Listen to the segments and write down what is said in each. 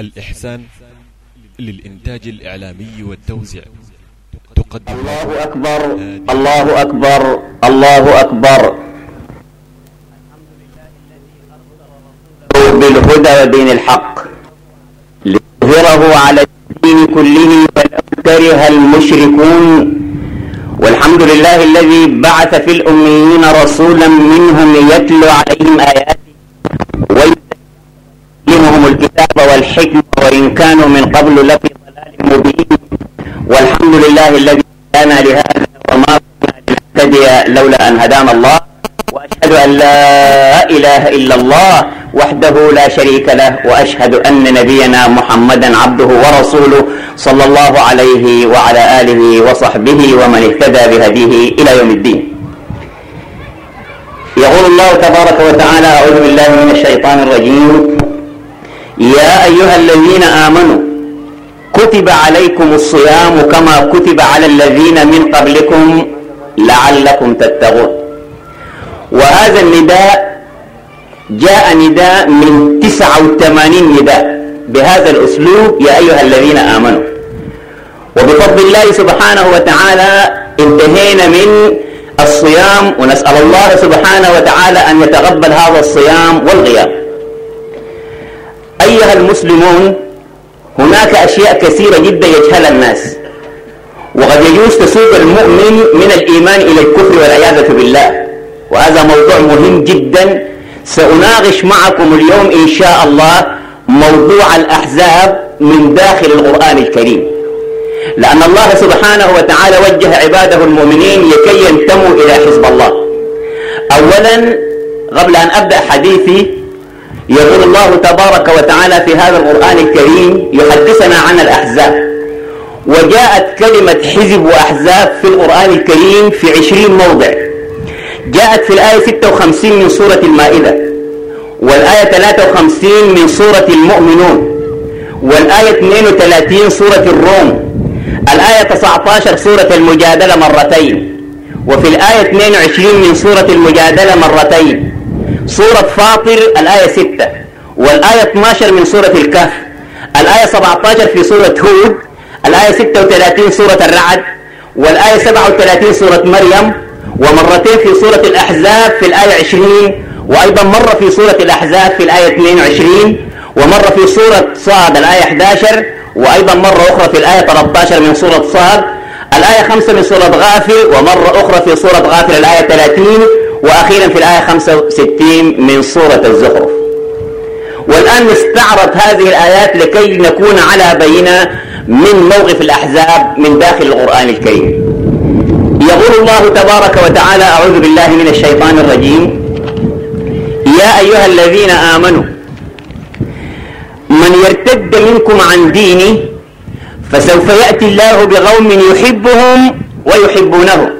الإحسان للإنتاج الإعلامي والتوزيع. تقدم الله أكبر الله أكبر الله أكبر. بالهدى ودين الحق. ليظهره على الدين كله ولو كره المشركون. والحمد لله الذي بعث في الأميين رسولا منهم يتلو عليهم آياته والحكمة وإن كانوا من قبل لفي ضلال مبين. والحمد لله الذي هدانا لهذا وما كنا لنهتدي لولا أن هدانا الله. وأشهد أن لا إله إلا الله وحده لا شريك له. وأشهد أن نبينا محمدا عبده ورسوله صلى الله عليه وعلى آله وصحبه ومن اهتدى بهديه إلى يوم الدين. يقول الله تبارك وتعالى أعوذ بالله من الشيطان الرجيم. يا أيها الذين آمنوا كتب عليكم الصيام كما كتب على الذين من قبلكم لعلكم تتقون. وهذا النداء جاء نداء من 89 نداء بهذا الأسلوب يا أيها الذين آمنوا. وبفضل الله سبحانه وتعالى انتهينا من الصيام ونسأل الله سبحانه وتعالى أن يتقبل هذا الصيام والغياب أيها المسلمون هناك أشياء كثيرة جدا يجهلها الناس وقد يجوز تسوق المؤمن من الإيمان إلى الكفر والعياذة بالله وهذا موضوع مهم جدا. سأناقش معكم اليوم إن شاء الله موضوع الأحزاب من داخل القرآن الكريم. لأن الله سبحانه وتعالى وجه عباده المؤمنين لكي ينتموا إلى حزب الله. أولا قبل أن أبدأ حديثي يقول الله تبارك وتعالى في هذا القرآن الكريم يحدثنا عن الأحزاب. وجاءت كلمة حزب وأحزاب في القرآن الكريم في عشرين موضع. جاءت في الآية 56 من سورة المائدة والآية 53 من سورة المؤمنون والآية 32 سورة الروم الآية 19 سورة المجادلة مرتين وفي الآية 22 من سورة المجادلة مرتين. سورة فاطر الآية 6 والآية 12 من سورة الكهف. الآية 17 في سورة هود. الآية 36 سورة الرعد. والآية 37 سورة مريم. ومرتين في سورة الأحزاب في الآية 20 وأيضا مرة في سورة الأحزاب في الآية 22 ومرة في سورة صاد الآية 11 وأيضا مرة أخرى في الآية 13 من سورة صاد. الآية 5 من سورة غافر ومرة أخرى في سورة غافر الآية 30 وأخيرا في الآية 65 من سورة الزخرف. والآن نستعرض هذه الآيات لكي نكون على بينة من موقف الأحزاب من داخل القرآن الكريم. يقول الله تبارك وتعالى أعوذ بالله من الشيطان الرجيم. يا أيها الذين آمنوا من يرتد منكم عن ديني فسوف يأتي الله بقوم يحبهم ويحبونه.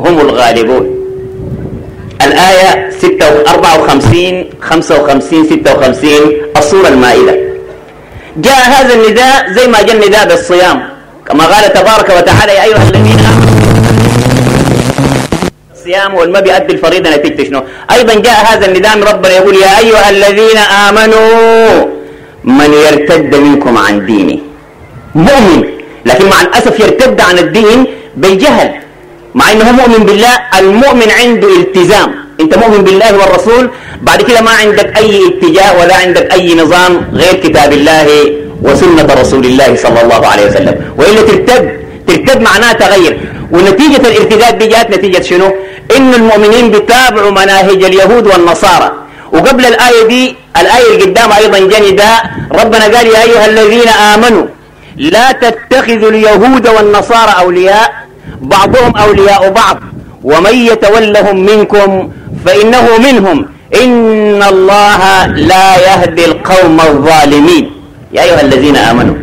هم الغالبون. الآية 54 55 56 الصورة المائدة. جاء هذا النداء زي ما جاء النداء بالصيام. كما قال تبارك وتعالى يا أيها الذين الصيام والما بيأدي الفريضة نتيجة شنو؟ أيضا جاء هذا النداء من ربنا يقول يا أيها الذين آمنوا من يرتد منكم عن دينه. مؤمن لكن مع الأسف يرتد عن الدين بالجهل. مع إنه مؤمن بالله المؤمن عنده التزام. أنت مؤمن بالله والرسول بعد كده ما عندك أي اتجاه ولا عندك أي نظام غير كتاب الله وسنة رسول الله صلى الله عليه وسلم. وإلا ترتد. ترتد معناها تغير. ونتيجة الارتداد دي جات نتيجة شنو؟ إن المؤمنين بتابعوا مناهج اليهود والنصارى. وقبل الآية دي الآية اللي قدام أيضا جاء نداء ربنا قال يا أيها الذين آمنوا لا تتخذوا اليهود والنصارى أولياء. بعضهم أولياء بعض ومن يتولهم منكم فإنه منهم. إن الله لا يهدي القوم الظالمين. يا أيها الذين آمنوا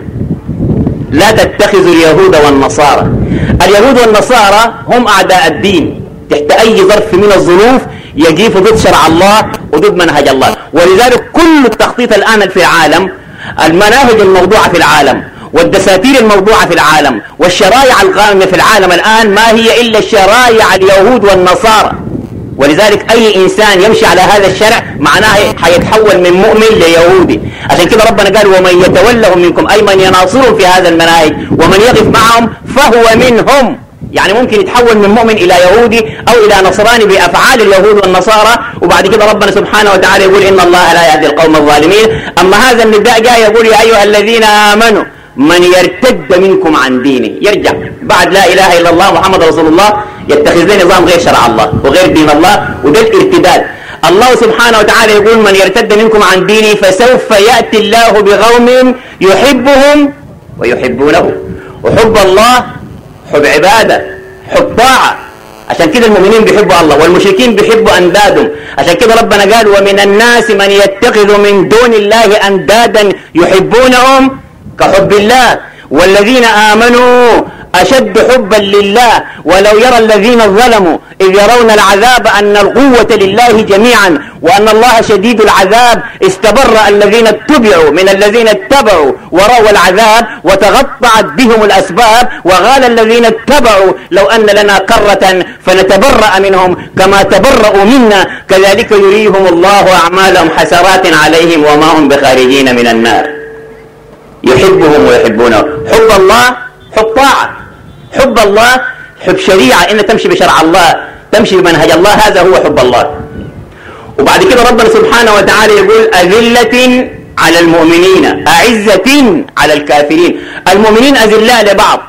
لا تتخذوا اليهود والنصارى. اليهود والنصارى هم أعداء الدين. تحت أي ظرف من الظروف يجيب ضد شرع الله وضد منهج الله. ولذلك كل التخطيط الآن في العالم المناهج الموضوعة في العالم والدساتير الموضوعة في العالم والشرائع القائمة في العالم الآن ما هي إلا الشرائع اليهود والنصارى. ولذلك أي إنسان يمشي على هذا الشرع معناه حيتحول من مؤمن ليهودي. عشان كده ربنا قال ومن يتولهم منكم أي من يناصرهم في هذا المناهج ومن يقف معهم فهو منهم. يعني ممكن يتحول من مؤمن إلى يهودي أو إلى نصراني بأفعال اليهود والنصارى. وبعد كده ربنا سبحانه وتعالى يقول إن الله لا يهدي القوم الظالمين. أما هذا النداء جاء يقول يا أيها الذين آمنوا من يرتد منكم عن دينه. يرجع. بعد لا إله إلا الله محمد رسول الله يتخذ له نظام غير شرع الله وغير دين الله وده الارتداد. الله سبحانه وتعالى يقول من يرتد منكم عن دينه فسوف يأتي الله بقوم يحبهم ويحبونه. وحب الله حب عبادة حب طاعة. عشان كده المؤمنين بيحبوا الله والمشركين بيحبوا أندادهم. عشان كده ربنا قال ومن الناس من يتخذ من دون الله أندادا يحبونهم كحب الله والذين آمنوا أشد حبا لله ولو يرى الذين ظلموا إذ يرون العذاب أن القوة لله جميعا وأن الله شديد العذاب استبرأ الذين اتبعوا من الذين اتبعوا ورأوا العذاب وتغطعت بهم الأسباب وقال الذين اتبعوا لو أن لنا كرة فنتبرأ منهم كما تبرأوا منا كذلك يريهم الله أعمالهم حسرات عليهم وما هم بخارجين من النار يحبهم ويحبونه. حب الله حب طاعة. حب الله حب شريعة. إن تمشي بشرع الله تمشي بمنهج الله هذا هو حب الله. وبعد كده ربنا سبحانه وتعالى يقول أذلة على المؤمنين أعزة على الكافرين. المؤمنين أذلاء لبعض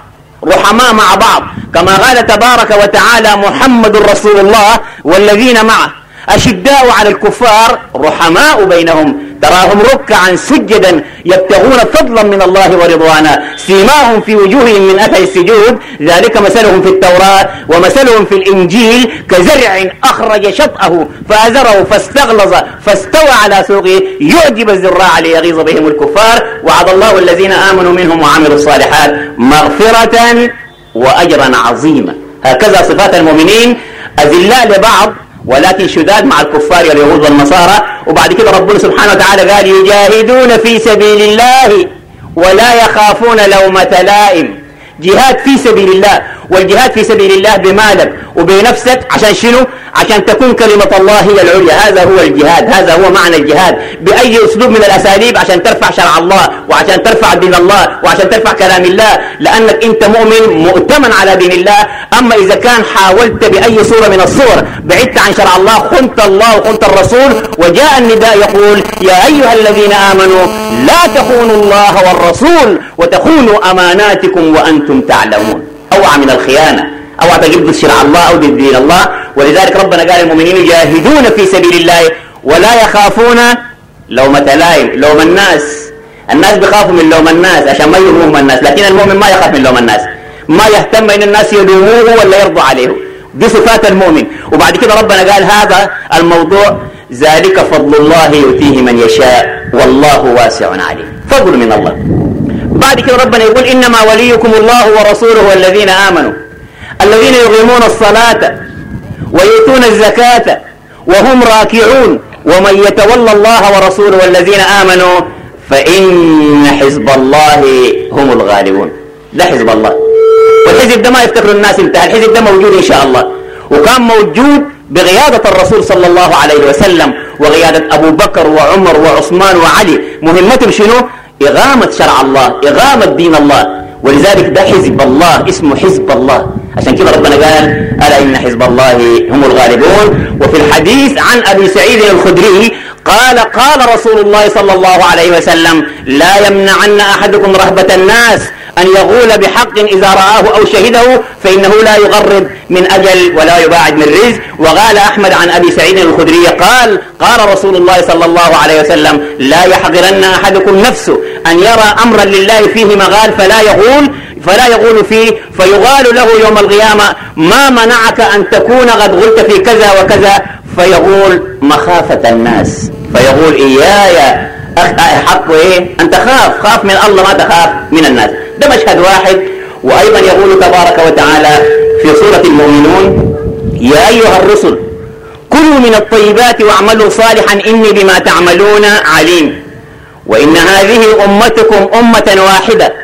رحماء مع بعض. كما قال تبارك وتعالى محمد رسول الله والذين معه. أشداء على الكفار رحماء بينهم. تراهم ركعا سجدا يبتغون فضلا من الله ورضوانا سيماهم في وجوههم من أثر السجود. ذلك مثلهم في التوراة ومثلهم في الإنجيل. كزرع أخرج شطأه فأزره فاستغلظ فاستوى على سوقه. يعجب الزراع ليغيظ بهم الكفار. وعد الله الذين آمنوا منهم وعملوا الصالحات مغفرة وأجرا عظيما. هكذا صفات المؤمنين. أذلاء لبعض ولكن شداد مع الكفار واليهود والنصارى. وبعد كده ربنا سبحانه وتعالى قال يجاهدون في سبيل الله ولا يخافون لومة لائم. جهاد في سبيل الله والجهاد في سبيل الله بمالك وبنفسك عشان شنو؟ عشان تكون كلمة الله هي العليا. هذا هو الجهاد. هذا هو معنى الجهاد. بأي أسلوب من الأساليب عشان ترفع شرع الله وعشان ترفع دين الله وعشان ترفع كلام الله. لأنك أنت مؤمن مؤتمن على دين الله. أما إذا كان حاولت بأي صورة من الصور بعدت عن شرع الله خنت الله وخنت الرسول وجاء النداء يقول يا أيها الذين آمنوا لا تخونوا الله والرسول وتخونوا أماناتكم وأنتم تعلمون. أوعى من الخيانة. أوعى تجد شرع الله أو دين الله. ولذلك ربنا قال المؤمنين يجاهدون في سبيل الله ولا يخافون لومة لائم لوم الناس. الناس بيخافوا من لوم الناس عشان ما يلومهم الناس لكن المؤمن ما يخاف من لوم الناس. ما يهتم إن الناس يلوموه ولا يرضوا عليه. دي صفات المؤمن. وبعد كده ربنا قال هذا الموضوع ذلك فضل الله يؤتيه من يشاء والله واسع عليم. فضل من الله. بعد كده ربنا يقول إنما وليكم الله ورسوله والذين آمنوا الذين يقيمون الصلاة ويؤتون الزكاة وهم راكعون. ومن يتولى الله ورسوله والذين آمنوا فإن حزب الله هم الغالبون. ده حزب الله. والحزب ده ما يفتكر الناس انتهى. الحزب ده موجود إن شاء الله. وكان موجود بقيادة الرسول صلى الله عليه وسلم وقيادة أبو بكر وعمر وعثمان وعلي. مهمتهم شنو؟ إغامة شرع الله إغامة دين الله. ولذلك ده حزب الله اسمه حزب الله. عشان كده ربنا قال ألا إن حزب الله هم الغالبون؟ وفي الحديث عن أبي سعيد الخدري قال قال رسول الله صلى الله عليه وسلم لا يمنعن أحدكم رهبة الناس أن يغول بحق إذا رآه أو شهده فإنه لا يغرب من أجل ولا يباعد من رزق. وقال أحمد عن أبي سعيد الخدري قال قال رسول الله صلى الله عليه وسلم لا يحقرن أحدكم نفسه أن يرى أمرا لله فيه مغال فلا يغول فلا يغول فيه فيغال له يوم القيامة ما منعك أن تكون قد غلت في كذا وكذا؟ فيقول مخافة الناس. فيقول إياي حق إيه؟ ان تخاف خاف من الله ما تخاف من الناس. ده مشهد واحد. وأيضا يقول تبارك وتعالى في سورة المؤمنون يا أيها الرسل كلوا من الطيبات واعملوا صالحا إني بما تعملون عليم. وإن هذه أمتكم أمة واحدة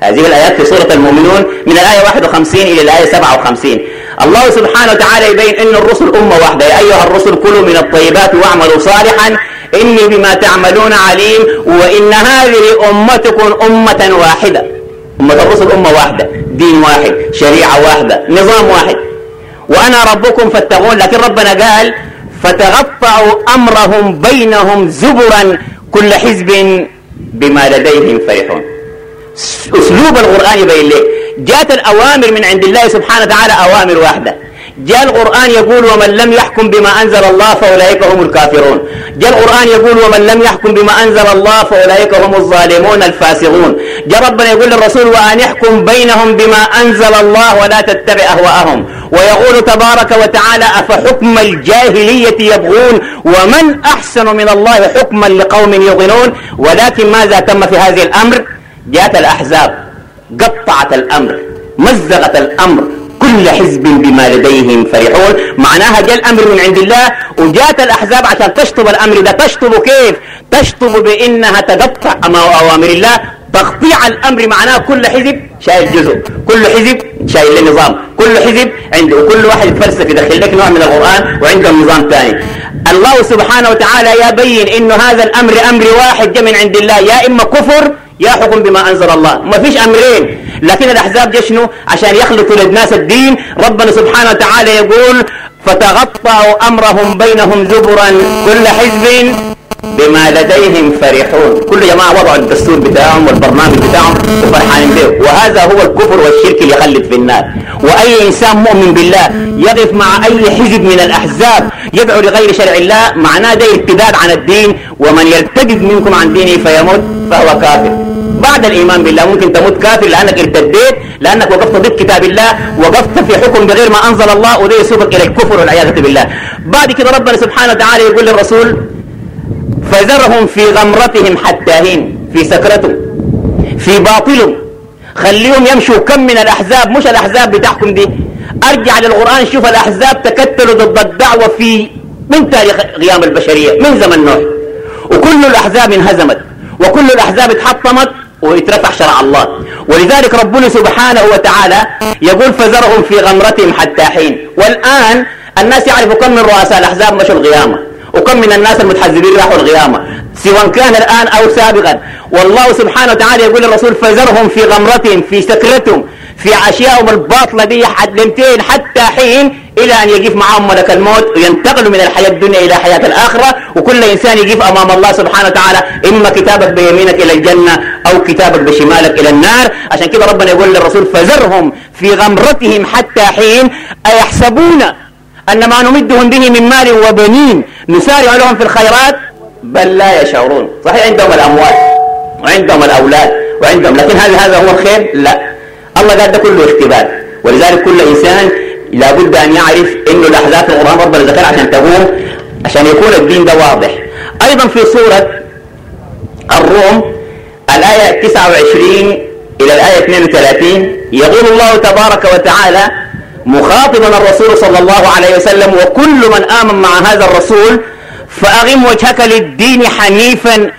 هذه الآيات في سورة المؤمنون من الآية 51 إلى الآية 57 الله سبحانه وتعالى يبين أن الرسل أمة واحدة. يا أيها الرسل كلوا من الطيبات واعملوا صالحا. إني بما تعملون عليم. وإن هذه أمتكم أمة واحدة. أمة الرسل أمة واحدة. دين واحد. شريعة واحدة. نظام واحد. وأنا ربكم فاتقون. لكن ربنا قال فتغطعوا أمرهم بينهم زبرا كل حزب بما لديهم فرحون. أسلوب القرآن يبين لك جاءت الأوامر من عند الله سبحانه وتعالى أوامر واحدة. جاء القرآن يقول ومن لم يحكم بما أنزل الله فأولئك هم الكافرون. جاء القرآن يقول ومن لم يحكم بما أنزل الله فأولئك هم الظالمون الفاسقون. جاء ربنا يقول للرسول وأن يحكم بينهم بما أنزل الله ولا تتبع أهواءهم. ويقول تبارك وتعالى أفحكم الجاهلية يبغون ومن أحسن من الله حكما لقوم يوقنون. ولكن ماذا تم في هذه الأمر؟ جاءت الأحزاب قطعت الأمر مزقت الأمر كل حزب بما لديهم فرحون. معناها جاء الأمر من عند الله وجاءت الأحزاب عشان تشطب الأمر ده. تشطب كيف؟ تشطب بإنها تقطع أوامر الله. تقطيع الأمر معناه كل حزب شايل جزء كل حزب شايل نظام كل حزب عنده وكل واحد يفلسف يدخل لك نوع من القرآن وعندهم نظام ثاني. الله سبحانه وتعالى يبين إنه هذا الأمر أمر واحد جاء من عند الله يا إما كفر يا حكم بما أنزل الله. ما فيش أمرين. لكن الأحزاب جشنوا عشان يخلطوا للناس الدين ربنا سبحانه وتعالى يقول فتغطوا أمرهم بينهم زبرا كل حزب بما لديهم فرحون. كل جماعة وضعوا الدستور بتاعهم والبرنامج بتاعهم وفرحانين به. وهذا هو الكفر والشرك اللي يخلد في النار وأي إنسان مؤمن بالله يقف مع أي حزب من الأحزاب يدعو لغير شرع الله معناه ده ارتداد عن الدين. ومن يرتد منكم عن دينه فيموت فهو كافر. بعد الإيمان بالله ممكن تموت كافر لأنك ارتديت لأنك وقفت ضد كتاب الله وقفت في حكم بغير ما أنزل الله وده يسوقك إلى الكفر والعياذ بالله. بعد كده ربنا سبحانه وتعالى يقول للرسول فذرهم في غمرتهم حتى حين في سكرتهم في باطلهم. خليهم يمشوا. كم من الأحزاب؟ مش الأحزاب بتحكم دي. أرجع للقرآن شوف الأحزاب تكتلوا ضد الدعوة في من تاريخ قيام البشرية؟ من زمن نوح. وكل الأحزاب انهزمت وكل الأحزاب اتحطمت ويترفع شرع الله. ولذلك ربنا سبحانه وتعالى يقول فذرهم في غمرتهم حتى حين. والآن الناس يعرفوا كم من رؤساء الأحزاب مشوا القيامة. وكم من الناس المتحزبين راحوا القيامة. سواء كان الآن أو سابقا. والله سبحانه وتعالى يقول للرسول فذرهم في غمرتهم في سكرتهم في عشيائهم الباطلة دي حد لمتين حتى حين إلى أن يقف معهم ملك الموت وينتقلوا من الحياة الدنيا إلى حياة الآخرة. وكل إنسان يقف أمام الله سبحانه وتعالى. إما كتابك بيمينك إلى الجنة أو كتابك بشمالك إلى النار. عشان كده ربنا يقول للرسول فذرهم في غمرتهم حتى حين أيحسبون أن ما نمدهم به من مال وبنين نسارع لهم في الخيرات؟ بل لا يشعرون. صحيح عندهم الأموال وعندهم الأولاد وعندهم لكن هل هذا هو الخير؟ لا. الله قال ده كله اختبار ولذلك كل إنسان لابد أن يعرف إنه الأحزاب في القرآن ربنا ذكر عشان تقوم عشان يكون الدين ده واضح. أيضا في سورة الروم الآية 29 إلى الآية 32 يقول الله تبارك وتعالى مخاطبا الرسول صلى الله عليه وسلم وكل من آمن مع هذا الرسول فأغم وجهك للدين حنيفا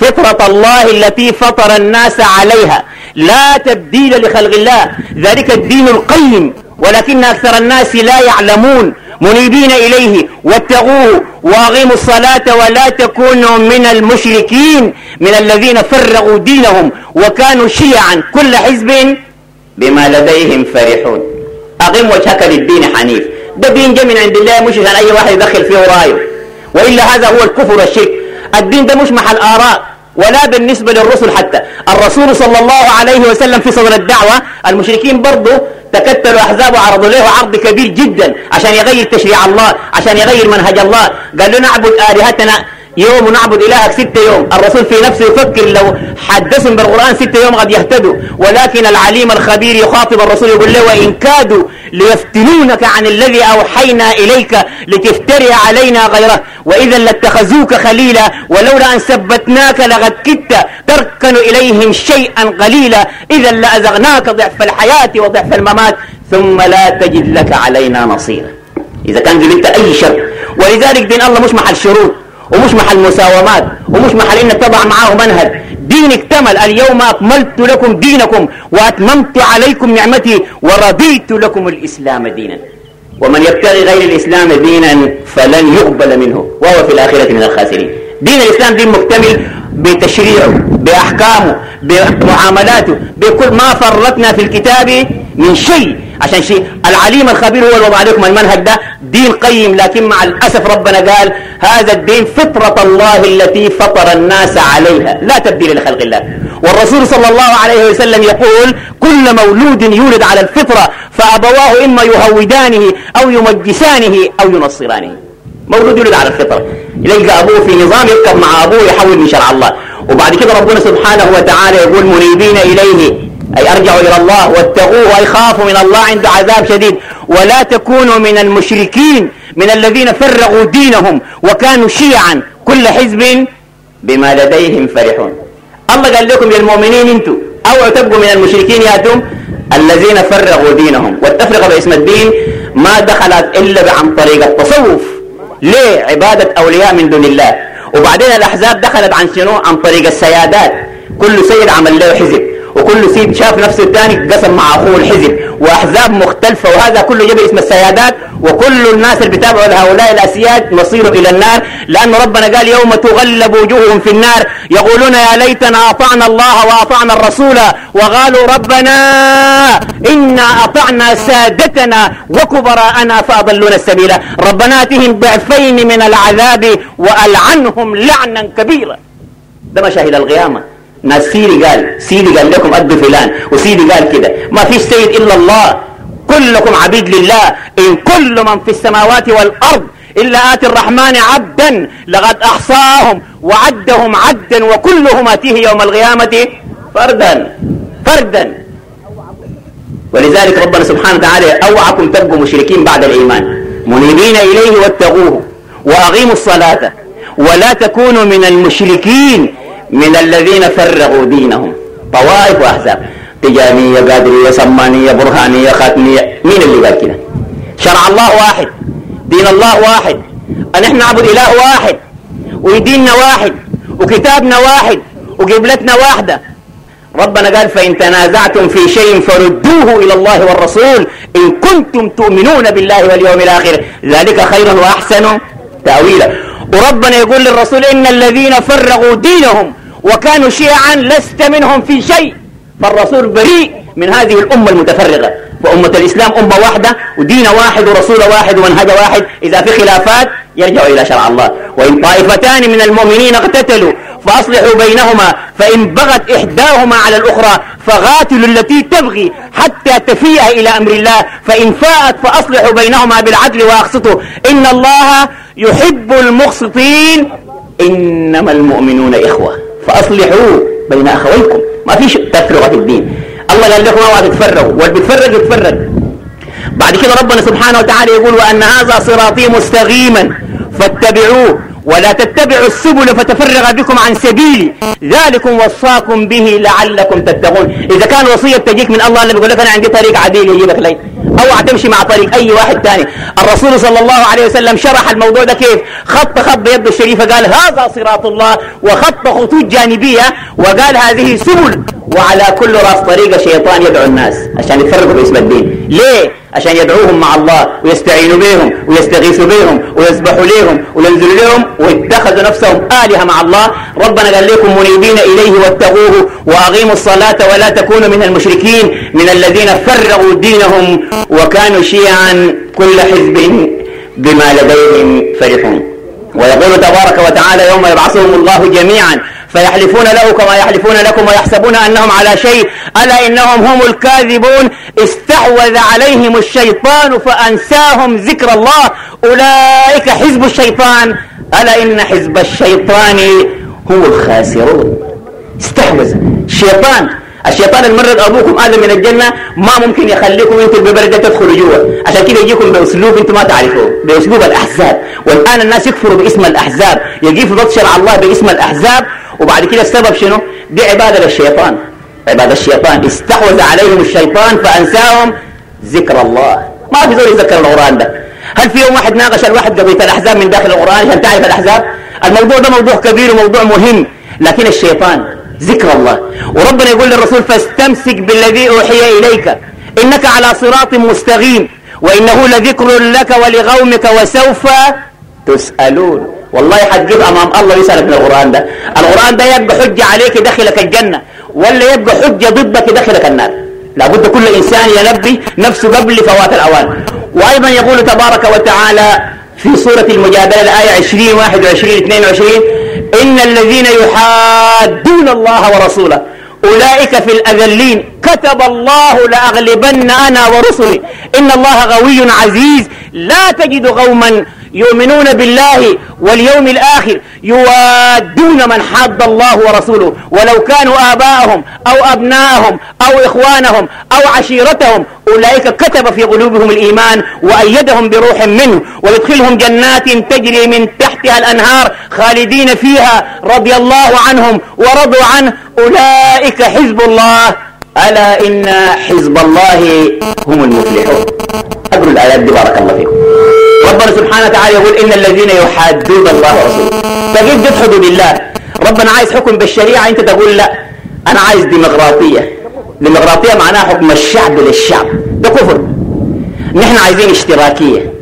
فطرة الله التي فطر الناس عليها. لا تبديل لخلق الله. ذلك الدين القيم ولكن أكثر الناس لا يعلمون. منيبين إليه واتقوه وأقيموا الصلاة ولا تكونوا من المشركين من الذين فرغوا دينهم وكانوا شيعا. كل حزب بما لديهم فرحون. أقم وجهك للدين حنيف. ده دين جاء من عند الله مش عشان أي واحد يدخل فيه رايه وإلا هذا هو الكفر والشرك. الدين ده مش محل آراء ولا بالنسبة للرسل حتى. الرسول صلى الله عليه وسلم في صدر الدعوة المشركين برضه تكتلوا أحزاب وعرضوا له عرض كبير جدا عشان يغير تشريع الله عشان يغير منهج الله. قال له نعبد آلهتنا يوم نعبد إلهك ستة يوم. الرسول في نفسه يفكر لو حدثهم بالقرآن ستة يوم قد يهتدوا. ولكن العليم الخبير يخاطب الرسول يقول له وإن كادوا ليفتنونك عن الذي أوحينا إليك لتفتري علينا غيره. وإذا لاتخذوك خليلا ولولا أن ثبتناك لقد كدت تركن إليهم شيئا قليلا. إذا لأزغناك ضعف الحياة وضعف الممات. ثم لا تجد لك علينا نصيرا. إذا كان جبت أي شر. ولذلك دين الله مش محل شروط ومش محل مساومات ومش محل إنك تضع معاه منهج. دين اكتمل اليوم أكملت لكم دينكم وأتممت عليكم نعمتي ورضيت لكم الإسلام دينا. ومن يبتغي غير الإسلام دينا فلن يقبل منه. وهو في الآخرة من الخاسرين. دين الإسلام دين مكتمل بتشريعه بأحكامه بمعاملاته بكل ما فرطنا في الكتاب من شيء. عشان شيء. العليم الخبير هو اللي وضع عليكم المنهج ده. دين قيم لكن مع الأسف ربنا قال هذا الدين فطرة الله التي فطر الناس عليها. لا تبديل لخلق الله. والرسول صلى الله عليه وسلم يقول كل مولود يولد على الفطرة فأبواه إما يهودانه أو يمجسانه أو ينصرانه. مولود يولد على الفطرة. يلقى أبوه في نظام يركب مع أبوه يحول من شرع الله. وبعد كده ربنا سبحانه وتعالى يقول منيبين إليه. أي أرجعوا إلى الله واتقوه أي خافوا من الله عند عذاب شديد. ولا تكونوا من المشركين من الذين فرغوا دينهم وكانوا شيعا. كل حزب بما لديهم فرحون. الله قال لكم يا المؤمنين أنتم اوعوا تبقوا من المشركين ياتم الذين فرغوا دينهم. والتفرقه باسم الدين ما دخلت إلا عن طريق التصوف ليه عباده أولياء من دون الله. وبعدين الأحزاب دخلت عن شنو؟ عن طريق السيادات. كل سيد عمل له حزب. وكل سيد شاف نفسه الثاني قسم مع أخوه الحزب. وأحزاب مختلفة وهذا كله جاب اسم السيادات وكل الناس اللي بيتابعوا هؤلاء الأسياد مصيره إلى النار. لأن ربنا قال يوم تغلب وجوههم في النار يقولون يا ليتنا أطعنا الله وأطعنا الرسول وقالوا ربنا إنا أطعنا سادتنا وكبراءنا فأضلونا السبيل. ربنا آتهم ضعفين من العذاب وألعنهم لعنا كبيرا. ده مشاهد القيامة. ناس سيدي قال سيدي قال لكم أدوا فلان وسيدي قال كده. ما فيش سيد إلا الله. كلكم عبيد لله. إن كل من في السماوات والأرض إلا آتي الرحمن عبدا لقد أحصاهم وعدهم عدا وكلهم آتيه يوم القيامة فردا. فردا. ولذلك ربنا سبحانه وتعالى أوعكم تبقوا مشركين بعد الإيمان. منيبين إليه واتقوه وأقيموا الصلاة. ولا تكونوا من المشركين. من الذين فرغوا دينهم. طوائف وأحزاب. تجانية قادرية سمانية برهانية خاتمية مين اللي قال كده؟ شرع الله واحد. دين الله واحد. أن إحنا نعبد إله واحد. وديننا واحد. وكتابنا واحد. وقبلتنا واحدة. ربنا قال فإن تنازعتم في شيء فردوه إلى الله والرسول. إن كنتم تؤمنون بالله واليوم الآخر. ذلك خير وأحسن تأويلا. وربنا يقول للرسول إن الذين فرغوا دينهم وكانوا شيعا لست منهم في شيء. فالرسول بريء من هذه الأمة المتفرغة وأمة الإسلام أمة واحدة ودين واحد ورسول واحد ومنهج واحد. إذا في خلافات يرجعوا إلى شرع الله. وإن طائفتان من المؤمنين اقتتلوا فأصلحوا بينهما فإن بغت إحداهما على الأخرى فغاتلوا التي تبغي حتى تفيء إلى أمر الله. فإن فاءت فأصلحوا بينهما بالعدل وأقسطوا. إن الله يحب المقسطين. إنما المؤمنون إخوة. فأصلحوا بين أخويكم. ما فيش تفرقة في الدين. الله قال لكم اوعى تتفرقوا واللي بيتفرق يتفرق بعد كده ربنا سبحانه وتعالى يقول وأن هذا صراطي مستقيما. فاتبعوه ولا تتبعوا السبل فتفرغ بكم عن سبيلي. ذلكم وصاكم به لعلكم تتقون. إذا كان وصية تجيك من الله اللي بيقول لك أنا عندي طريق عديل يجيبك لي أو تمشي مع طريق أي واحد ثاني الرسول صلى الله عليه وسلم شرح الموضوع ده كيف؟ خط خط بيده الشريفة قال هذا صراط الله وخط خطوط جانبية وقال هذه سبل وعلى كل راس طريقة شيطان يدعو الناس عشان يتفرقوا باسم الدين. ليه؟ عشان يدعوهم مع الله ويستعينوا بهم ويستغيثوا بهم ويسبحوا لهم وينزلوا لهم واتخذوا نفسهم آلهة مع الله. ربنا قال لكم منيبين إليه واتقوه وأقيموا الصلاة ولا تكونوا من المشركين من الذين فرغوا دينهم وكانوا شيعا كل حزب بما لديهم فرحون. ويقول تبارك وتعالى يوم يبعثهم الله جميعا فيحلفون له كما يحلفون لكم ويحسبون أنهم على شيء ألا إنهم هم الكاذبون؟ استحوذ عليهم الشيطان فأنساهم ذكر الله. أولئك حزب الشيطان. ألا إن حزب الشيطان هم الخاسرون؟ استحوذ. الشيطان الشيطان المرد أبوكم آدم من الجنة ما ممكن يخليكم أنتم ببرده تدخلوا جوا. عشان كده يجيكم بأسلوب أنتم ما تعرفوه بأسلوب الأحزاب. والآن الناس يكفروا باسم الأحزاب يجيب ضد شرع الله باسم الأحزاب وبعد كده السبب شنو؟ دي عباده للشيطان. عبادة الشيطان. استحوذ عليهم الشيطان فأنساهم ذكر الله. ما في زول يذكر القرآن ده. هل في يوم واحد ناقش الواحد قضية الأحزاب من داخل القرآن؟ عشان تعرف الأحزاب؟ الموضوع ده موضوع كبير وموضوع مهم لكن الشيطان ذكر الله. وربنا يقول للرسول فاستمسك بالذي أوحي إليك. إنك على صراط مستقيم. وإنه لذكر لك ولقومك وسوف تسألون. والله حتجيب أمام الله يسألك من القرآن ده. القرآن ده يبقى حجة عليك يدخلك الجنة. ولا يبقى حجة ضدك يدخلك النار. لابد كل إنسان ينبي نفسه قبل فوات الأوان. وأيضا يقول تبارك وتعالى في سورة المجادلة الآية 20 21 22 إن الذين يحادون الله ورسوله أولئك في الأذلين. كتب الله لأغلبن أنا ورسلي. إن الله غوي عزيز. لا تجد قوما يؤمنون بالله واليوم الآخر يوادون من حاد الله ورسوله. ولو كانوا آباءهم أو أبناءهم أو إخوانهم أو عشيرتهم أولئك كتب في قلوبهم الإيمان وأيدهم بروح منه. ويدخلهم جنات تجري من تحتها الأنهار خالدين فيها رضي الله عنهم ورضوا عنه. أولئك حزب الله. ألا إن حزب الله هم المفلحون. أقروا الآيات دي بارك الله فيكم. ربنا سبحانه وتعالى يقول إن الذين يحادون الله ورسوله. طيب حدود الله ربنا عايز حكم بالشريعة أنت تقول لا. أنا عايز ديمقراطية. ديمقراطية معناها حكم الشعب للشعب. ده كفر. نحن عايزين اشتراكية.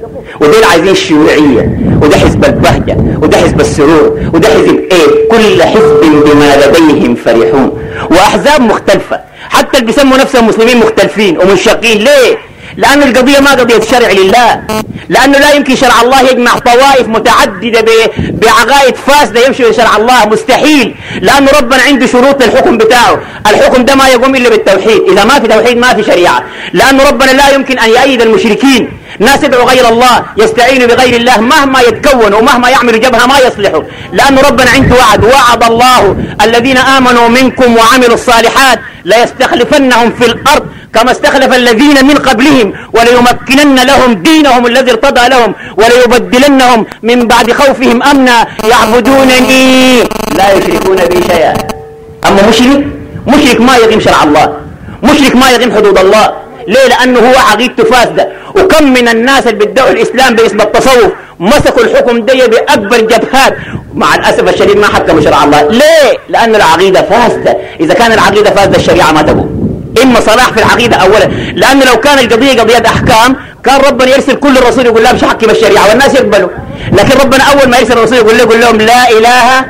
ودول عايزين الشيوعية وده حزب البهجة وده حزب السرور وده حزب إيه؟ كل حزب بما لديهم فرحون. وأحزاب مختلفة. حتى اللي بيسموا نفسهم مسلمين مختلفين ومنشقين. ليه؟ لأن القضية ما قضية شرع لله. لأنه لا يمكن شرع الله يجمع طوائف متعددة بعقائد فاسدة يمشي بشرع الله. مستحيل. لأنه ربنا عنده شروط للحكم بتاعه. الحكم ده ما يقوم إلا بالتوحيد. إذا ما في توحيد ما في شريعة. لأنه ربنا لا يمكن أن يأيد المشركين. ناس يدعوا غير الله يستعينوا بغير الله. مهما يتكونوا ومهما يعملوا جبهة ما يصلحوا. لأن ربنا عنده وعد. وعد الله. الذين آمنوا منكم وعملوا الصالحات ليستخلفنهم في الأرض. كما استخلف الذين من قبلهم وليمكنن لهم دينهم الذي ارتضى لهم وليبدلنهم من بعد خوفهم أمنا. يعبدونني. لا يشركون بي شيئا. أما مشرك؟ مشرك ما يقيم شرع الله. مشرك ما يقيم حدود الله. ليه؟ لأنه هو عقيدته فاسدة. وكم من الناس اللي بيدعوا الإسلام باسم التصوف مسكوا الحكم دي بأكبر جبهات. مع الأسف الشديد ما حكموا شرع الله. ليه؟ لأن العقيدة فاسدة. إذا كان العقيدة فاسدة الشريعة ما تقوم. إما صلاح في العقيدة أولا. لأن لو كان القضية قضية أحكام كان ربنا يرسل كل الرسول يقول لهم حكم الشريعة والناس يقبلوا. لكن ربنا أول ما يرسل الرسول يقول, يقول لهم لا إله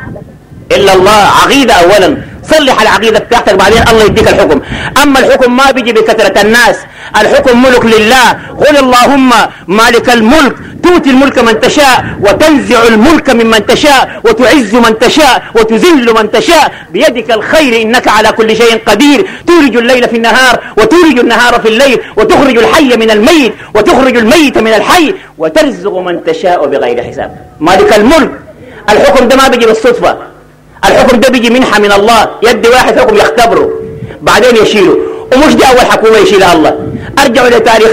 إلا الله. عقيدة أولا. صلح العقيدة بتاعتك بعدين الله يديك الحكم. أما الحكم ما بيجي بكثرة الناس. الحكم ملك لله. قل اللهم مالك الملك تؤتي الملك من تشاء وتنزع الملك ممن تشاء وتعز من تشاء وتذل من تشاء. بيدك الخير إنك على كل شيء قدير. تولج الليل في النهار وتولج النهار في الليل وتخرج الحي من الميت وتخرج الميت من الحي وترزق من تشاء بغير حساب. مالك الملك. الحكم ده ما بيجي بالصدفة. الحكم ده بيجي منحة من الله. يدي واحد حكم يختبره. بعدين يشيله. ومش دي أول حكومة يشيلها الله. ارجعوا لتاريخ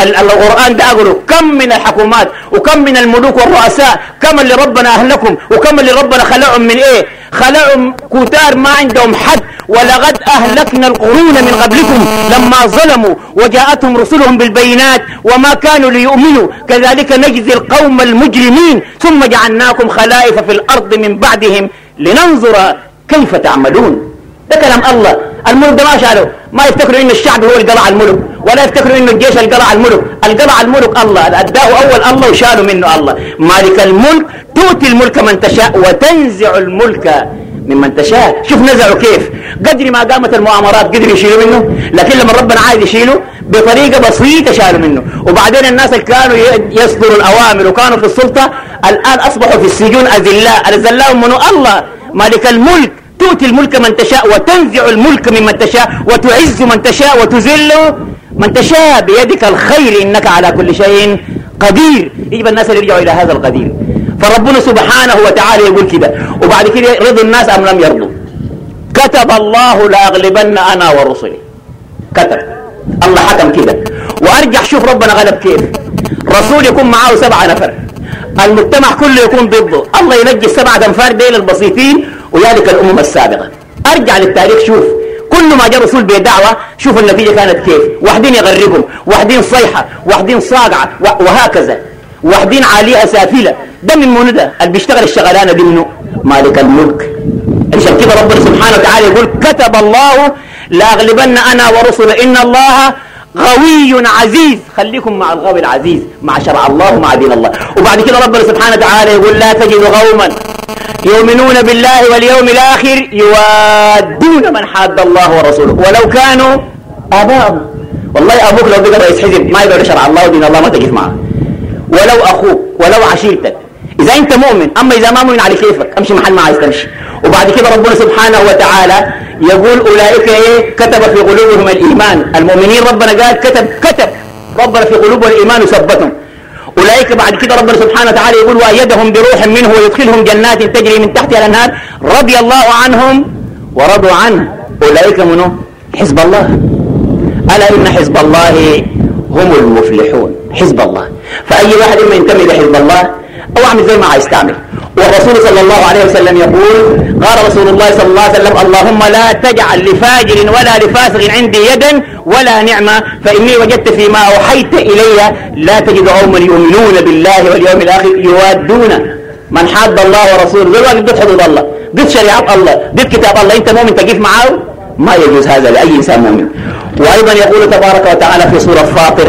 القرآن ده أقولوا كم من الحكومات وكم من الملوك والرؤساء كم اللي ربنا أهلكم وكم اللي ربنا خلقهم من إيه؟ خلقهم كتار ما عندهم حد. ولقد أهلكنا القرون من قبلكم لما ظلموا وجاءتهم رسلهم بالبينات وما كانوا ليؤمنوا. كذلك نجزي القوم المجرمين. ثم جعلناكم خلائف في الأرض من بعدهم. لننظر كيف تعملون. ده كلام الله. الملك ده ما شالوا ما يفتكروا إن الشعب هو اللي قلع الملك ولا يفتكروا انه الجيش اللي قلع الملك. القلع الملك الله. اداه أول الله وشالوا منه الله. مالك الملك تؤتي الملك من تشاء وتنزع الملك. ممن تشاء. شوف نزعوا كيف. قدر ما قامت المؤامرات قدر يشيلوا منه لكن لما ربنا عايز يشيله بطريقة بسيطة شالوا منه. وبعدين الناس اللي كانوا يصدروا الأوامر وكانوا في السلطة الآن أصبحوا في السجون أذلاء الأذلاء منه الله. مالك الملك. تؤتي الملك من تشاء وتنزع الملك ممن تشاء وتعز من تشاء وتذل من تشاء. بيدك الخير إنك على كل شيء قدير. يجب الناس يرجعوا إلى هذا القدير. فربنا سبحانه وتعالى يقول كده. وبعد كده رضوا الناس أم لم يرضوا. كتب الله لأغلبن أنا ورسلي. كتب. الله حكم كده. وأرجع شوف ربنا غلب كيف. رسول يكون معاه سبعة نفر. المجتمع كله يكون ضده. الله ينجي السبعة أنفار ديل البسيطين ويالك الأمم السابقة. أرجع للتاريخ شوف. كل ما جاء رسول بدعوة شوف النتيجة كانت كيف. واحدين يغرقهم. واحدين صيحة. واحدين صاقعة. وهكذا. واحدين عالية سافلة ده من منو ده؟ اللي بيشتغل الشغلانة دي منه مالك الملك. عشان كده ربنا سبحانه وتعالى يقول؟ كتب الله لأغلبن أنا ورسل إن الله غوي عزيز. خليكم مع الغوي العزيز. مع شرع الله ومع دين الله. وبعد كده ربنا سبحانه وتعالى يقول لا تجد قوما يؤمنون بالله واليوم الآخر يوادون من حاد الله ورسوله. ولو كانوا آباءهم والله أبوك لو بقى رئيس حزب ما يقدر شرع الله ودين الله ما تقف معه. ولو أخوك ولو عشيرتك. إذا أنت مؤمن أما إذا ما مؤمن على كيفك؟ أمشي محل ما عايز تمشي. وبعد كده ربنا سبحانه وتعالى يقول أولئك إيه؟ كتب في قلوبهم الإيمان. المؤمنين ربنا قال كتب كتب. ربنا في قلوبهم الإيمان وثبتهم. أولئك بعد كده ربنا سبحانه وتعالى يقول وأيدهم بروح منه ويدخلهم جنات تجري من تحتها الأنهار. رضي الله عنهم ورضوا عنه. أولئك منه حزب الله. ألا إن حزب الله هم المفلحون. حزب الله. فأي واحد إما ينتمي لحزب الله أو أعمل زي ما عايز تعمل. والرسول صلى الله عليه وسلم يقول قال رسول الله صلى الله عليه وسلم اللهم لا تجعل لفاجر ولا لفاسق عندي يدا ولا نعمة فإني وجدت فيما أوحيت إلي لا تجد قوما يؤمنون بالله واليوم الآخر يوادون من حاد الله ورسوله. زي الواحد ضد حدود الله ضد شريعة الله ضد كتاب الله. أنت مؤمن تقف معه؟ ما يجوز هذا لأي إنسان مؤمن. وأيضا يقول تبارك وتعالى في سورة فاطر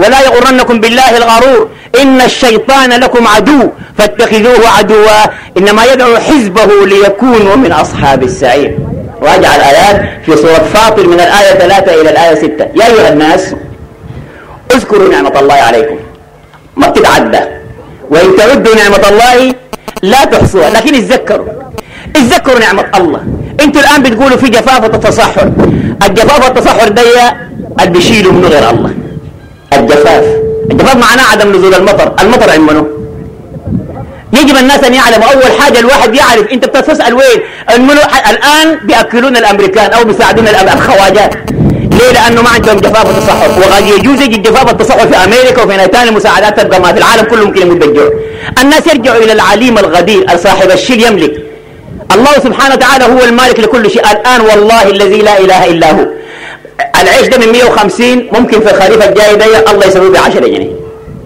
ولا يغرنكم بالله الغرور إن الشيطان لكم عدو فاتخذوه عدوا إنما يدعو حزبه ليكونوا من أصحاب السعير. راجع الآيات في سورة فاطر من الآية 3 إلى الآية 6 يا أيها الناس اذكروا نعمة الله عليكم. ما بتتعدى. وإن تعدوا نعمة الله لا تحصوها. لكن اتذكروا. اتذكروا نعمة الله. أنتوا الآن بتقولوا في جفاف التصحر. الجفاف التصحر ده اللي بيشيلوا من غير الله. الجفاف. الجفاف معناه عدم نزول المطر. المطر عند منه يجب الناس أن يعلموا. أول حاجة الواحد يعرف أنت بتسال وين؟ الآن بيأكلون الأمريكان أو بيساعدون الخواجات. ليه؟ لأنه ما عندهم جفاف التصحر وقد يجوز يجي جفاف التصحر في أمريكا وفي ثاني مساعدات تبقى ما في العالم كله ممكن يموت بالجوع. الناس يرجعوا إلى العليم الغدير صاحب الشيء يملك. الله سبحانه وتعالى هو المالك لكل شيء. الآن والله الذي لا إله إلا هو. العيش ده من 150 ممكن في الخريف الجاي ده الله يسويه ب 10 جنيه.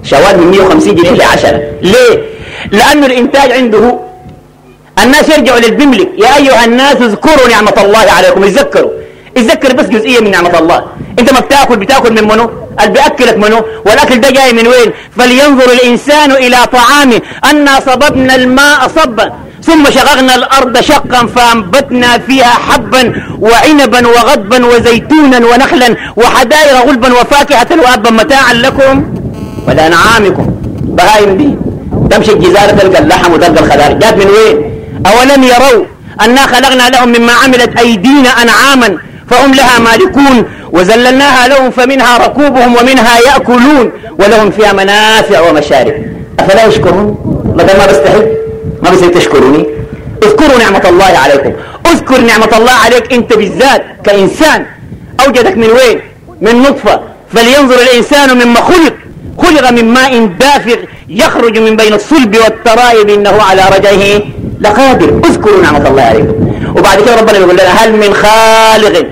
شوال من 150 جنيه ل 10 ليه؟ لأنه الإنتاج عنده الناس يرجعوا للبملك. يا أيها الناس اذكروا نعمة الله عليكم. اتذكروا. اتذكر بس جزئية من نعمة الله. انت ما بتاكل بتاكل من منو؟ اللي بياكلك منو؟ والأكل ده جاي من وين؟ فلينظر الإنسان إلى طعامه. أنا صببنا الماء صبا. ثم شققنا الأرض شقا فأنبتنا فيها حبا وعنبا وغضبا وزيتونا ونخلا وحدائر غلبا وفاكهة وأبا متاعا لكم. ولأنعامكم بهايم دي. تمشي الجزارة تلقى اللحم وتلقى الخضار. جات من وين؟ أولم يروا أنا خلقنا لهم مما عملت أيدينا أنعاما فهم لها مالكون. وزللناها لهم فمنها ركوبهم ومنها يأكلون. ولهم فيها منافع ومشارب. أفلا يشكرون؟ بدل ما بستحب ما بصير تشكروني؟ اذكروا نعمة الله عليكم. اذكر نعمة الله عليك انت بالذات كإنسان. أوجدك من وين؟ من نطفة. فلينظر الإنسان مما خلق. خلق من ماء دافق يخرج من بين الصلب والترائب إنه على رجعه لقادر. اذكروا نعمة الله عليكم. وبعد كده ربنا يقول لنا هل من خالق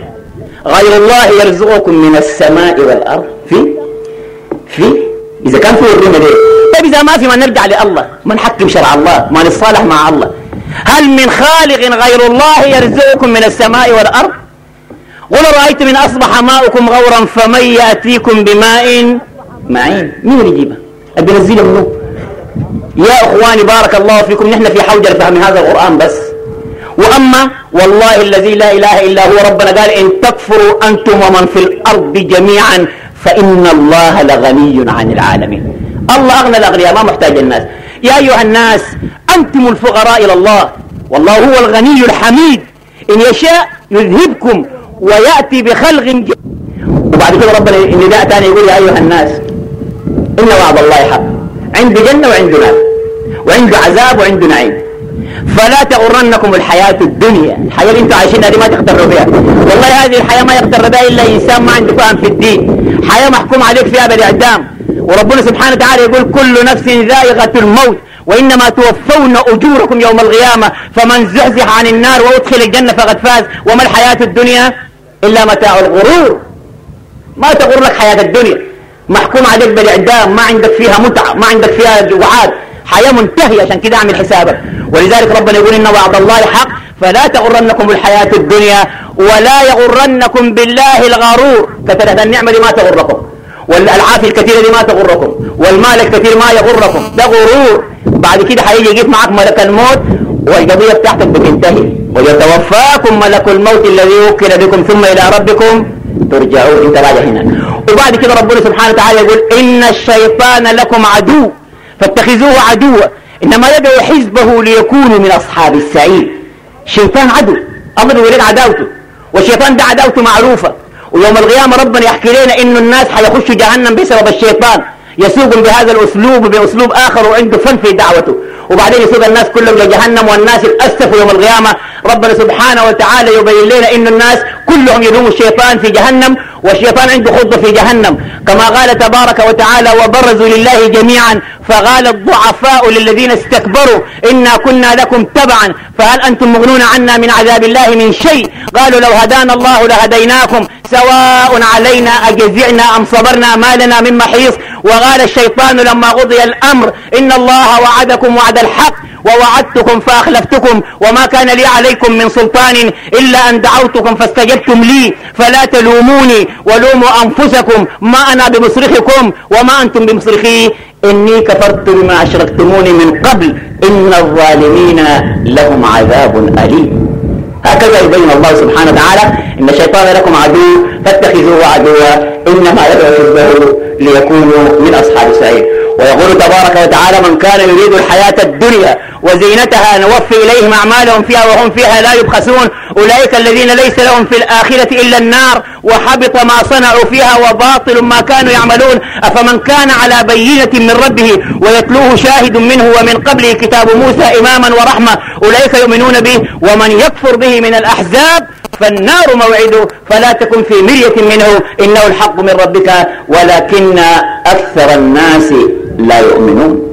غير الله يرزقكم من السماء والأرض؟ في؟ في؟ إذا كان في ورينا ليه طيب إذا ما في ما نرجع لله ما نحكم شرع الله ما نتصالح مع الله. هل من خالق غير الله يرزقكم من السماء والأرض؟ قل رأيت من أصبح ماؤكم غورا فمن يأتيكم بماء معين. مين يجيبها أبي نزيله منه. يا إخواني بارك الله فيكم نحن في حوجة لفهم هذا القرآن بس. وأما والله الذي لا إله إلا هو ربنا قال إن تكفروا أنتم ومن في الأرض جميعا فإن الله لغني عن العالمين. الله أغنى الأغنياء ما محتاج الناس. يا أيها الناس أنتم الفقراء إلى الله. والله هو الغني الحميد. إن يشاء يذهبكم ويأتي بخلق جديد وبعد كده ربنا النداء ثاني يقول يا أيها الناس إن وعد الله حق. عنده جنة وعنده نار. وعنده عذاب وعنده نعيم. فلا تغرنكم الحياة الدنيا. الحياة اللي أنتم عايشينها دي ما تغتروا بها والله هذه الحياة ما يغتر بها إلا إنسان ما عنده فهم في الدين. حياة محكوم عليك فيها بالإعدام وربنا سبحانه وتعالى يقول كل نفس ذائقة الموت وإنما توفون أجوركم يوم القيامة فمن زحزح عن النار وأدخل الجنة فقد فاز. وما الحياة الدنيا؟ إلا متاع الغرور. ما تغرك حياة الدنيا. محكوم عليك بالإعدام ما عندك فيها متعة ما عندك فيها وعاد حياة منتهية عشان كده اعمل حسابك. ولذلك ربنا يقول إن وعد الله حق فلا تغرنكم الحياة الدنيا ولا يغرنكم بالله الغرور. كثرة النعمة ما تغركم. والألعاب الكثيره دي ما تغركم والمال الكثير ما يغركم. ده غرور. بعد كده حيجي يجيب معك ملك الموت والقضية بتاعتك بتنتهي. ويتوفاكم ملك الموت الذي وكل بكم ثم إلى ربكم ترجعون. انت راجع هنا. وبعد كده ربنا سبحانه وتعالى يقول إن الشيطان لكم عدو فاتخذوه عدوا. إنما يدعو حزبه ليكونوا من أصحاب السعير. شيطان عدو. الله بيقول عداوته. والشيطان ده عداوته معروفة. ويوم القيامة ربنا يحكي لنا إنه الناس حيخشوا جهنم بسبب الشيطان. يسوقهم بهذا الأسلوب بأسلوب آخر وعنده فن في دعوته. وبعدين يسوق الناس كلهم لجهنم والناس يتأسفوا يوم القيامة ربنا سبحانه وتعالى يبين لنا إن الناس كلهم يلوموا الشيطان في جهنم والشيطان عنده خطة في جهنم. كما قال تبارك وتعالى وبرزوا لله جميعا فقال الضعفاء للذين استكبروا إنا كنا لكم تبعا فهل أنتم مغنون عنا من عذاب الله من شيء؟ قالوا لو هدانا الله لهديناكم سواء علينا أجزعنا أم صبرنا ما لنا من محيص. وقال الشيطان لما قضي الأمر إن الله وعدكم وعد الحق. ووعدتكم فأخلفتكم وما كان لي عليكم من سلطان إلا أن دعوتكم فاستجبتم لي فلا تلوموني ولوموا أنفسكم ما أنا بمصرخكم وما أنتم بمصرخي. إني كفرت بما أشركتموني من قبل. إن الظالمين لهم عذاب أليم. هكذا يبين الله سبحانه وتعالى إن الشيطان لكم عدو فاتخذوه عدوا إنما يدعو حزبه ليكونوا من أصحاب السعير. ويقول تبارك وتعالى من كان يريد الحياة الدنيا وزينتها نوفي إليهم أعمالهم فيها وهم فيها لا يبخسون. أولئك الذين ليس لهم في الآخرة إلا النار وحبط ما صنعوا فيها وباطل ما كانوا يعملون. أفمن كان على بينة من ربه ويتلوه شاهد منه ومن قبله كتاب موسى إماما ورحمة. أولئك يؤمنون به ومن يكفر به من الأحزاب فالنار موعده. فلا تكن في مرية منه. إنه الحق من ربك. ولكن أكثر الناس لا يؤمنون.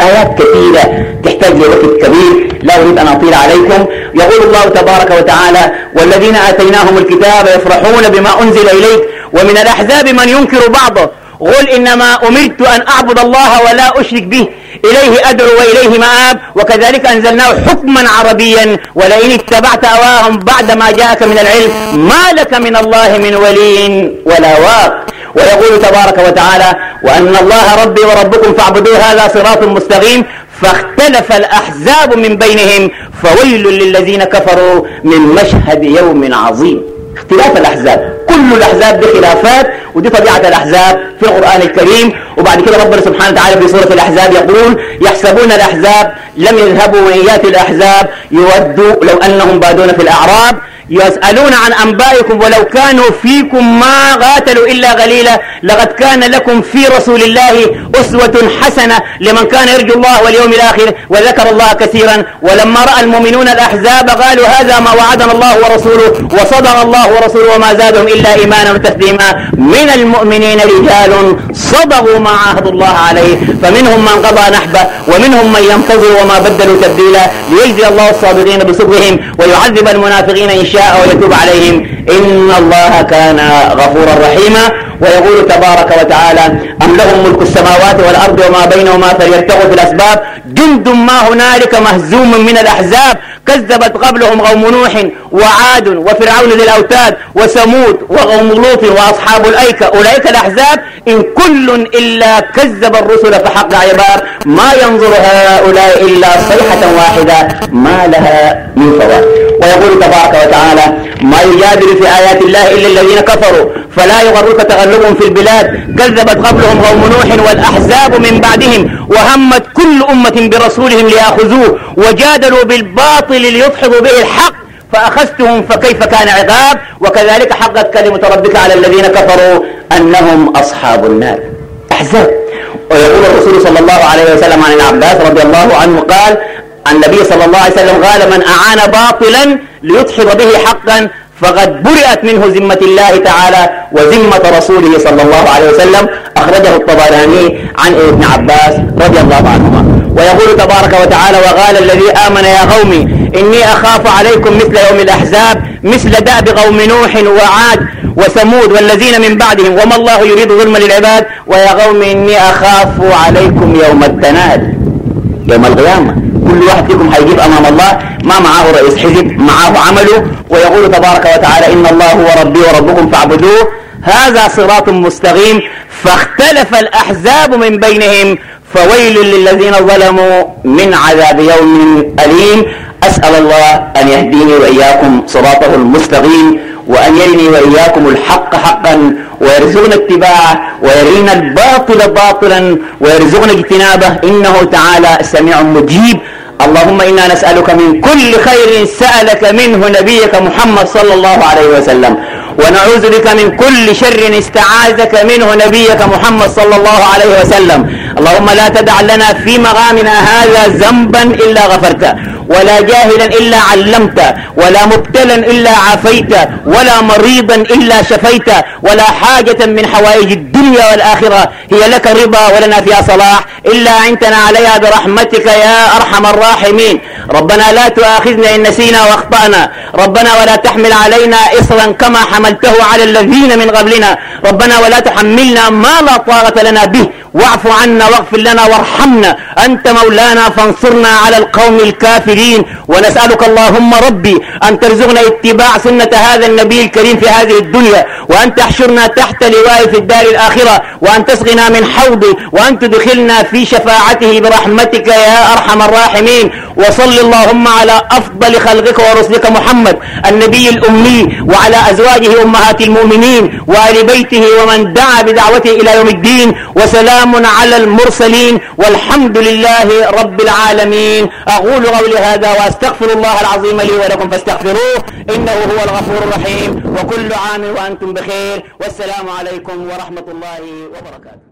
آيات كثيرة تحتاج لوقت كبير. لا أريد أن أطيل عليكم. يقول الله تبارك وتعالى والذين آتيناهم الكتاب يفرحون بما أنزل إليك ومن الأحزاب من ينكر بعضه. قل إنما أمرت أن أعبد الله ولا أشرك به. إليه أدعو وإليه مآب. وكذلك أنزلناه حكما عربيا. ولئن اتبعت أواهم بعد ما جاءك من العلم ما لك من الله من ولي ولا واق. ويقول تبارك وتعالى وأن الله ربي وربكم فاعبدوه هذا صراط مستقيم. فاختلف الأحزاب من بينهم فويل للذين كفروا من مشهد يوم عظيم. اختلاف الأحزاب كل الأحزاب دي خلافات ودي طبيعة الأحزاب في القرآن الكريم. وبعد كده ربنا سبحانه وتعالى في سورة الأحزاب يقول يحسبون الأحزاب لم يذهبوا وإن يأتي الأحزاب يودوا لو أنهم بادون في الأعراب. يسألون عن أنبائكم ولو كانوا فيكم ما قاتلوا إلا قليلا لقد كان لكم في رسول الله أسوة حسنة لمن كان يرجو الله واليوم الآخر وذكر الله كثيرا ولما رأى المؤمنون الأحزاب قالوا هذا ما وعدنا الله ورسوله وصدق الله ورسوله وما زادهم إلا إيمانا وتسليما. من المؤمنين رجال صدقوا ما عاهدوا الله عليه فمنهم من قضى نحبه ومنهم من ينتظر وما بدلوا تبديلا. ليجزي الله الصادقين بصدقهم ويعذب المنافقين إن شاء ويتوب عليهم. إن الله كان غفورا رحيما. ويقول تبارك وتعالى أم لهم ملك السماوات والأرض وما بينهما فليتقوا في الأسباب؟ جند ما هنالك مهزوم من الأحزاب. كذبت قبلهم قوم نوح وعاد وفرعون ذي الأوتاد وثمود وقوم لوط وأصحاب الأيكة. أولئك الأحزاب إن كل إلا كذب الرسل فحق عبار. ما ينظر هؤلاء إلا صيحة واحدة ما لها من فوائد. ويقول تبارك وتعالى ما يجادل في آيات الله إلا الذين كفروا. فلا يغرك تغلبهم في البلاد. كذبت قبلهم قوم نوح والأحزاب من بعدهم وهمت كل أمة برسولهم ليأخذوه وجادلوا بالباطل ليدحضوا به الحق فأخذتهم فكيف كان عقاب؟ وكذلك حقت كلمة ربك على الذين كفروا أنهم أصحاب النار. أحزاب. ويقول الرسول صلى الله عليه وسلم عن العباس رضي الله عنه قال النبي صلى الله عليه وسلم قال من أعان باطلا ليدحض به حقا فقد برئت منه ذمة الله تعالى وذمة رسوله صلى الله عليه وسلم. أخرجه الطبراني عن ابن عباس رضي الله عنهما. ويقول تبارك وتعالى وقال الذي آمن يا قومي إني أخاف عليكم مثل يوم الأحزاب مثل دأب قوم نوح وعاد وثمود والذين من بعدهم وما الله يريد ظلما للعباد. ويا قوم إني أخاف عليكم يوم التناد. يوم القيامة. كل واحد فيكم حيجيب أمام الله ما معه رئيس حزب معه عمله ويقول تبارك وتعالى إن الله هو ربي وربكم فاعبدوه. هذا صراط مستقيم. فاختلف الأحزاب من بينهم. فويل للذين ظلموا من عذاب يوم أليم. أسأل الله أن يهديني وإياكم صراطه المستقيم. وأن يرني وإياكم الحق حقا ويرزقنا اتباعه ويرينا الباطل باطلا ويرزقنا اجتنابه. إنه تعالى سميع مجيب. اللهم إنا نسألك من كل خير سألك منه نبيك محمد صلى الله عليه وسلم. ونعوذ بك من كل شر استعاذك منه نبيك محمد صلى الله عليه وسلم. اللهم لا تدع لنا في مقامنا هذا ذنبا إلا غفرته. ولا جاهلا إلا علمت ولا مبتلا إلا عافيت ولا مريضا إلا شفيت ولا حاجة من حوائج الدنيا والآخرة هي لك رضا ولنا فيها صلاح إلا أنتنا عليها برحمتك يا أرحم الراحمين. ربنا لا تؤاخذنا إن نسينا وأخطأنا. ربنا ولا تحمل علينا إصرا كما حملته على الذين من قبلنا. ربنا ولا تحملنا ما لا طاقة لنا به. واعف عنا واغفر لنا وارحمنا. أنت مولانا فانصرنا على القوم الكافرين. ونسألك اللهم ربي أن ترزقنا اتباع سنة هذا النبي الكريم في هذه الدنيا. وأن تحشرنا تحت لواء في الدار الآخرة. وأن تسقنا من حوضي وأن تدخلنا في شفاعته برحمتك يا أرحم الراحمين. وصل اللهم على أفضل خلقك ورسلك محمد النبي الأمي وعلى أزواجه أمهات المؤمنين وآل بيته ومن دعا بدعوته إلى يوم الدين. وسلام على المرسلين والحمد لله رب العالمين. أقول قولي هذا وأستغفر الله العظيم لي ولكم فاستغفروه. إنه هو الغفور الرحيم. وكل عام وأنتم بخير. والسلام عليكم ورحمة الله وبركاته.